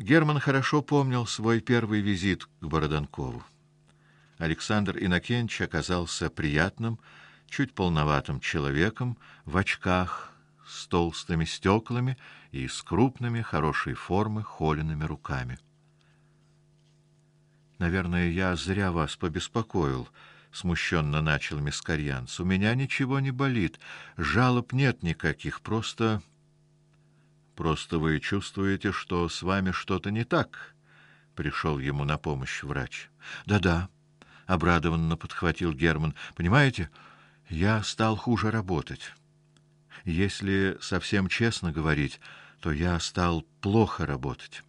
Герман хорошо помнил свой первый визит к Бороданкову. Александр Инакенч оказался приятным, чуть полноватым человеком в очках с толстыми стеклами и с крупными хорошей формы холеными руками. Наверное, я зря вас побеспокоил, смущенно начал Мискарьянц. У меня ничего не болит, жалоб нет никаких, просто Просто вы чувствуете, что с вами что-то не так. Пришел ему на помощь врач. Да-да, обрадованно подхватил Герман. Понимаете, я стал хуже работать. Если совсем честно говорить, то я стал плохо работать.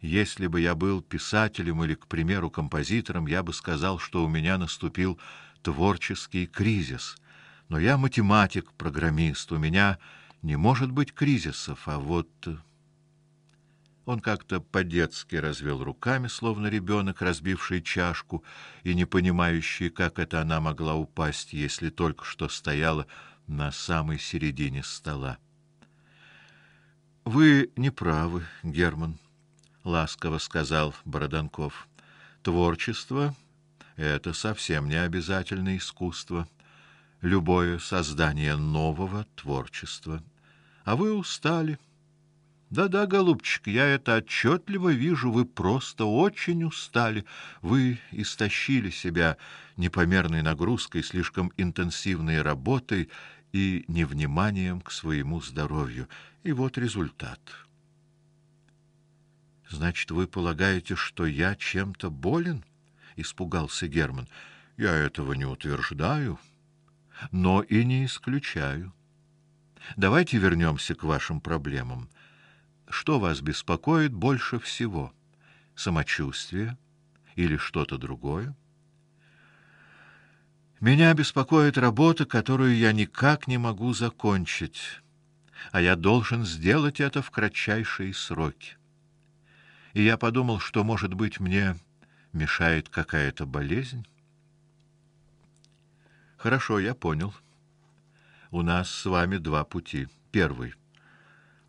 Если бы я был писателем или, к примеру, композитором, я бы сказал, что у меня наступил творческий кризис. Но я математик, программист, у меня не может быть кризисов, а вот э, он как-то по-детски развел руками, словно ребенок, разбивший чашку и не понимающий, как это она могла упасть, если только что стояла на самой середине стола. Вы не правы, Герман, ласково сказал Бороданков. Творчество это совсем не обязательно искусство. Любое создание нового творчества а вы устали. Да-да, голубчик, я это отчетливо вижу, вы просто очень устали. Вы истощили себя непомерной нагрузкой, слишком интенсивной работой и невниманием к своему здоровью. И вот результат. Значит, вы полагаете, что я чем-то болен? испугался Герман. Я этого не утверждаю, но и не исключаю. Давайте вернемся к вашим проблемам. Что вас беспокоит больше всего? Самочувствие или что-то другое? Меня беспокоит работа, которую я никак не могу закончить, а я должен сделать это в кратчайшие сроки. И я подумал, что, может быть, мне мешает какая-то болезнь. Хорошо, я понял у нас с вами два пути. Первый.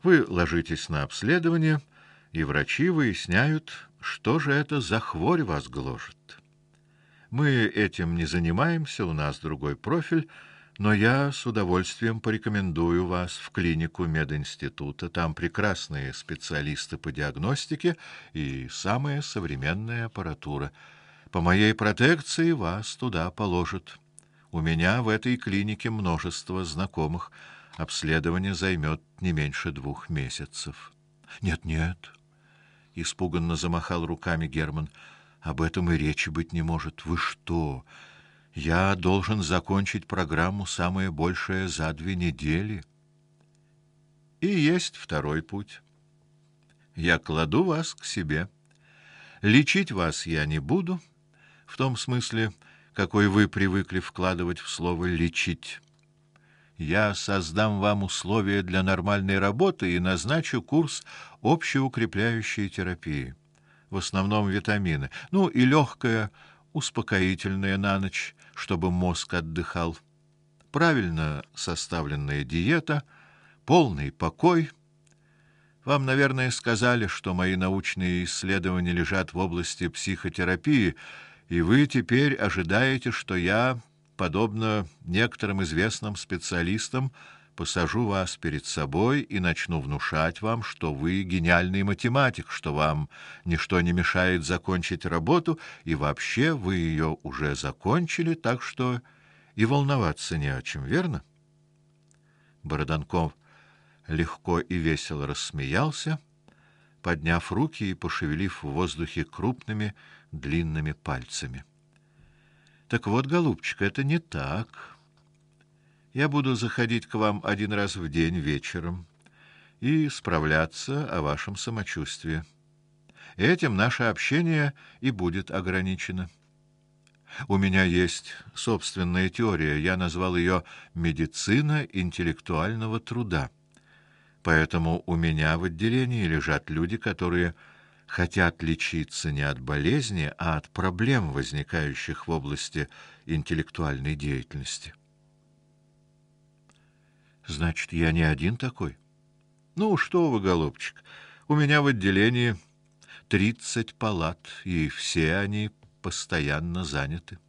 Вы ложитесь на обследование, и врачи выясняют, что же это за хворь вас гложет. Мы этим не занимаемся, у нас другой профиль, но я с удовольствием порекомендую вас в клинику мединститута. Там прекрасные специалисты по диагностике и самая современная аппаратура. По моей протекции вас туда положат. У меня в этой клинике множество знакомых. Обследование займет не меньше двух месяцев. Нет, нет. Испуганно замахал руками Герман. Об этом и речи быть не может. Вы что? Я должен закончить программу самое большее за две недели. И есть второй путь. Я кладу вас к себе. Лечить вас я не буду, в том смысле, какой вы привыкли вкладывать в слово лечить. Я создам вам условия для нормальной работы и назначу курс общеукрепляющей терапии. В основном витамины, ну и легкое успокоительное на ночь, чтобы мозг отдыхал. Правильно составленная диета, полный покой. Вам, наверное, сказали, что мои научные исследования лежат в области психотерапии, и вы теперь ожидаете, что я, подобно некоторым известным специалистам, посажу вас перед собой и начну внушать вам, что вы гениальный математик, что вам ничто не мешает закончить работу, и вообще вы ее уже закончили, так что и волноваться не о чем, верно? Бороданков легко и весело рассмеялся, подняв руки и пошевелив в воздухе крупными длинными пальцами. Так вот, голубчик, это не так. Я буду заходить к вам один раз в день вечером и справляться о вашем самочувствии. Этим наше общение и будет ограничено. У меня есть собственная теория, я назвал ее медицина интеллектуального труда. Поэтому у меня в отделении лежат люди, которые хотят лечиться не от болезни, а от проблем, возникающих в области интеллектуальной деятельности. Значит, я не один такой. Ну что вы, голубчик, у меня в отделении тридцать палат, и все они постоянно заняты.